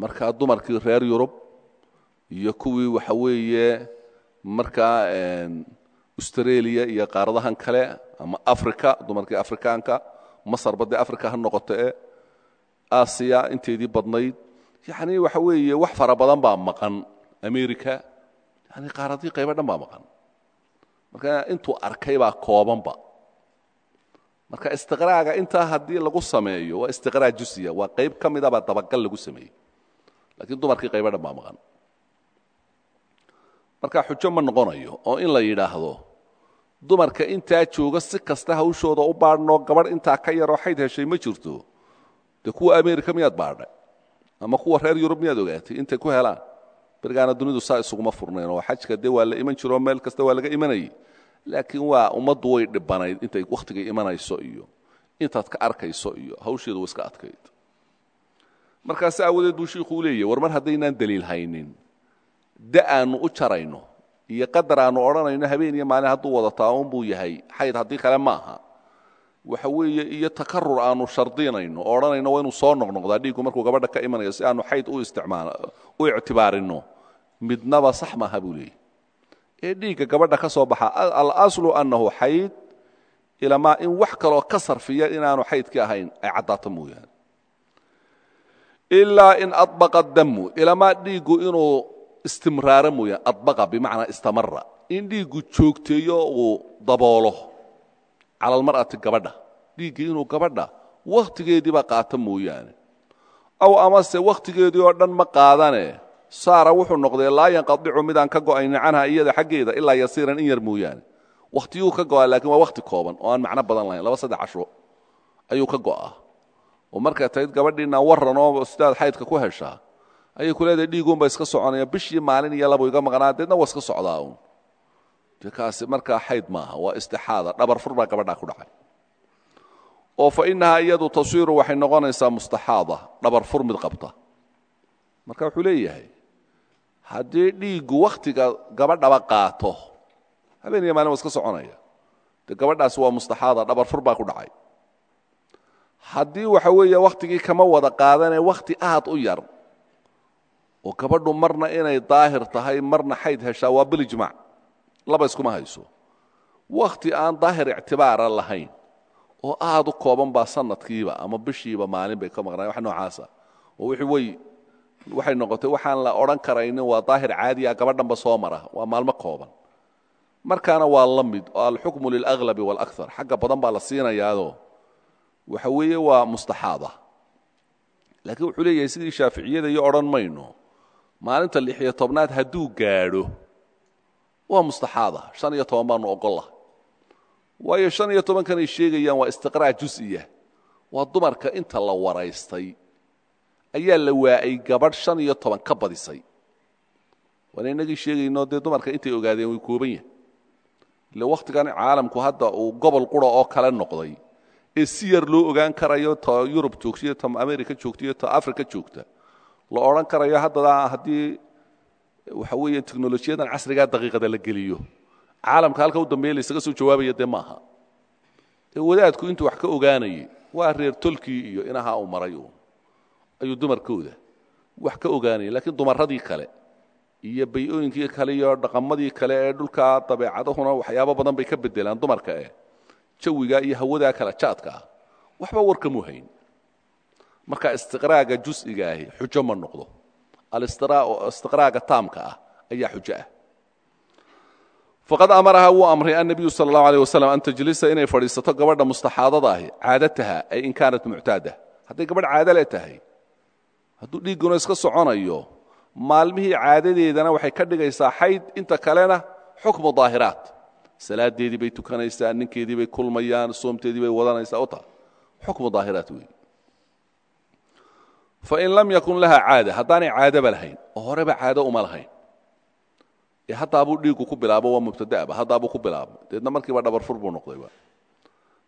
Markaa dumarkii reer yurub iyo kuwii waxa weeye markaa australia iyo qaaradahan kale ama africa dumarkii afrikaanka masarba dee africa ha noqoto e aasiya inteedii badnayd yacni waxa weeye wax fara badan baa maqan america yani qaaradii qaybo dhan baa maqan. Marka intuu arkay baa koobanba marka istiqraaga intaa haddii lagu sameeyo waa istiqraa jusiya waa qayb ka midabaa dabagal lagu sameeyey. Lakiin dumarkii qaybo dhan baa maqan. Marka xujo ma noqonayo oo in la yidhaahdo dumarka intaa jooga si kasta hawshooda u baadhnoo gabadh intaa ka yaroo xayd heshay ma jirto. Dee kuwa america miyaad baadhay ama kuwa reer yurub miyaad ogaatay intay ku helaan. Berigaana dunidu saa isuguma furnayn oo xajka dee waa la iman jiroo meel kasta waa laga imanayay. Laakiin waa ummaddu way dhibanayd intay wakhtigay imanayso iyo intaad ka arkayso iyo hawsheedu wa iska adkayd. Markaas aawadeed buu shiikhuu leeyahy war mar haddaynaan daliil haynin da aanu u jarayno iyo qadar aanu odhanayno habeen iyo maalin hadduu wadataa unbuu yahay xayd haddii kale maaha waxa weeye iyo takarur aanu shardinayno oo odhanayno waa soo noqnoqdaa dhiiggu markuu gabadha ka imanayo si aanu xayd u isticmaal u ictibaarinno midnaba sax maaha buu leeyahy ee dhiigga gabadha ka soo baxa alaslu annahu xayd ilamaa in wax kaloo ka sarfiya inaanu xaydkii ahayn ay caddaato mooyaane. Ilaa in adbaqa damu ilamaa dhiiggu inuu istimraaro mooyaan adbaqa bimacnaa istamara in dhiiggu joogteeyo uu daboolo cala almar'ati gabadha. Dhiiggii inuu gabadha wakhtigeediiba qaato mooyaane. Aw amase wakhtigeedii oo dhan ma qaadane. Saara wuxuu noqdee laa yanqadicu midaan ka go'aynin canha iyada xaggeeda ilaa yasiiran in yar mooyaane. Wakhtiyuu ka go'a lakiin waa wakhti kooban oo aan macno badan lahayn laba saddex cashro ayuu ka go'aa. Oo markay tahayd gabadhiina warran oo sidaad xaydka ku heshaa ayay ku leedahay dhiiguunba iska soconaya bishii maalin iyo labu iga maqnaa deedna waa iska socdaa uun kaasi markaa xayd maaha. Waa istixaada. Dhabar fur baa gabadhaa ku dhacay. Oo fa innahaa iyadu tasiiru waxay noqonaysaa mustaxaada. Dhabar fur mid qabta. Marka wuxuu leeyahay haddii dhiiggu wakhtiga gabadhaba qaato habeen maalin iska soconaya. Dee gabadhaasi waa mustaxaada. Dhabar fur baa ku dhacay. Haddii waxa weeye wakhtigii kama wada qaadanee wakhti aad u yar oo gabadhu marna inay daahir tahay marna xayd heshaa waa bilijmac laba iskuma hayso. Wakhti aan daahir ictibaara lahayn oo aad u kooban baa sanadkiiba ama bishiiba maalin bay ka maqnaayen wax noocaasa. Oo wixii way waxay noqotay waxaan la odhan karaynin waa daahir caadiya gabadhanba soo mara waa maalmo kooban. Markaana waa la mid oo alxukmu lilaglabi waalakar xagga badan baa la siinayaadoo waxa weeye waa mustaxaada. Laakiin wuxuu leeyahay sidii shaaficiyada iyo odhan mayno maalinta lixiyo tobnaad hadduu gaadho waa mustaxaada shan iyo toban baanu ogolla waayo shan iyo tobankanay sheegayaan waa istiqraac jus'iya waa dumarka inta la waraystay ayaa la waa'ay gabadh shan iyo toban ka badisay. Waana inagii sheegayno dee dumarka intay ogaadeen way kooban yahay. Ile wakhtigan caalamku hadda uu gobol qura oo kale noqday ee si yar loo ogaan karayo ta yurub joogtiyo ta america joogtiyo ta africa joogta la odhan karayo haddada haddii waxa weeye teknolojiyadan casrigaa daqiiqada la geliyo. Caalamka halka u dambeeya laysaga soo jawaabaya dee maaha. Wadaadku intuu wax ka ogaanayay waa reer tolkii iyo inahaa uu maray ayuu dumarkooda wax ka ogaanaya laakiin dumarradii kale iyo bay-ooyinkii kale iyo dhaqamadii kale ee dhulkaa dabeecadahuna waxyaabo badan bay ka bedelaan dumarka eh jawigaa iyo hawadaa kala jaadka ah. Waxba warkamu hayn. Marka istiqraaga jus'iga ahi xujo ma noqdo alistiqraaga taamka ah ayaa xujo ah faqad amaraha wuu amray annabiyu sala allahu wasalam an tajlisa inay fadhiisato gabadha mustaxaadada ahi caadataha ay in kaanat muctaada hadday gabadh caado le tahay hadduu dhiigguna iska soconayo maalmihii caadadeedana waxay ka dhigaysaa xayd inta kalena xukmu daahiraat salaadeedii bay tukanaysaa ninkeedii bay kulmayaan soomteedii bay wadanaysaa ota xukmu daahiraat weeye fain lam yakun laha caada haddaanay caadaba lahayn oo horeba caado uma lahayn. Ee haddaabuu dhiiggu ku bilaabo waa mubtada'ba haddaabuu ku bilaabo. Deedna markiiba dhabarfur buu noqdayba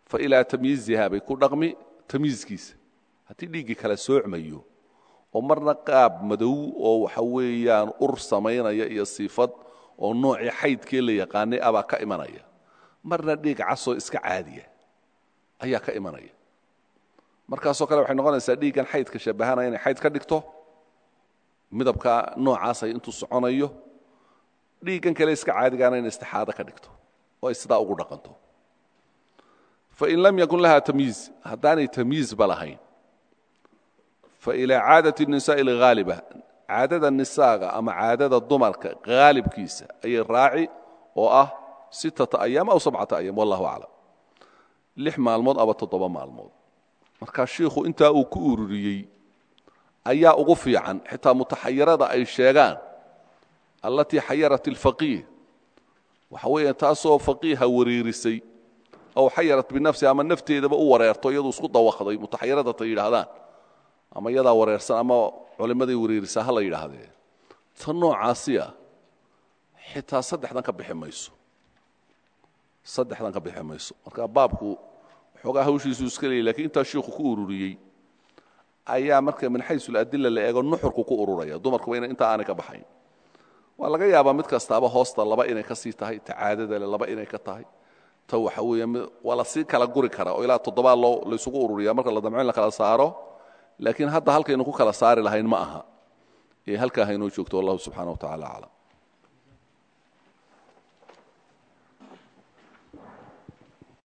fa ilaa tamyiiziha bay ku dhaqmi tamyiizkiisa haddii dhiiggii kala soocmayo oo marna qaab madow oo waxa weeyaan ur samaynaya iyo sifad oo noocii xaydkee la yaqaanay abaa ka imanaya. Marna dhiig casoo iska caadiya ayaa ka imanaya markaasoo kale waxay noqonaysaa dhiiggan xaydka shabbahana inay xayd ka dhigto midabka noocaasay intuu soconayo dhiiggan kale iska caadigaana inay istixaado ka dhigto oo ay sidaa ugu dhaqanto fain lam yakun laha tamyiiz haddaanay tamyiizba lahayn failaa caadati الnisaءi اlhaaliba caadada nisaaga ama caadada dumarka haalibkiisa ayay raaci oo ah sittata ayaam aw sabcata ayaam wallahu aclam lix maalmood aba toddoba maalmood markaa shiikhu intaa uu ku ururiyey ayaa ugu fiican xitaa mutaxayirada ay sheegaan allatii xayarat اlfaqiih waxa weeye taasoo faqiiha wareerisay aw xayarat binafsiha ama nafteedaba u wareerto iyadu isku dawaqday mutaxayirada ta yidhaahdaan. Ama iyadaa wareersan ama culimmaday wareerisaa ha la yidhaahdee. Ta noocaasiya xitaa saddexdan ka bixi mayso. Saddexdan ka bixi mayso. Marka baabku waxoogaa hawshiisuu iska leeyay lakiin intaa shiikhu ku ururiyey ayaa marka min xaysuladila la eego nuxurku ku ururaya dumarkuba ina intaa aanay ka baxayn. Waa laga yaabaa mid kastaaba hoosta laba inay ka sii tahay ta caadadale laba inay ka tahay. Ta waxa weeye waa la sii kala guri karaa oo ilaa toddobaa loo laysugu ururiya marka la damco la kala saaro laakiin hadda halkaynu ku kala saari lahayn ma aha. Ee halkaa haynoo joogto wallahu subxana wa tacala aclam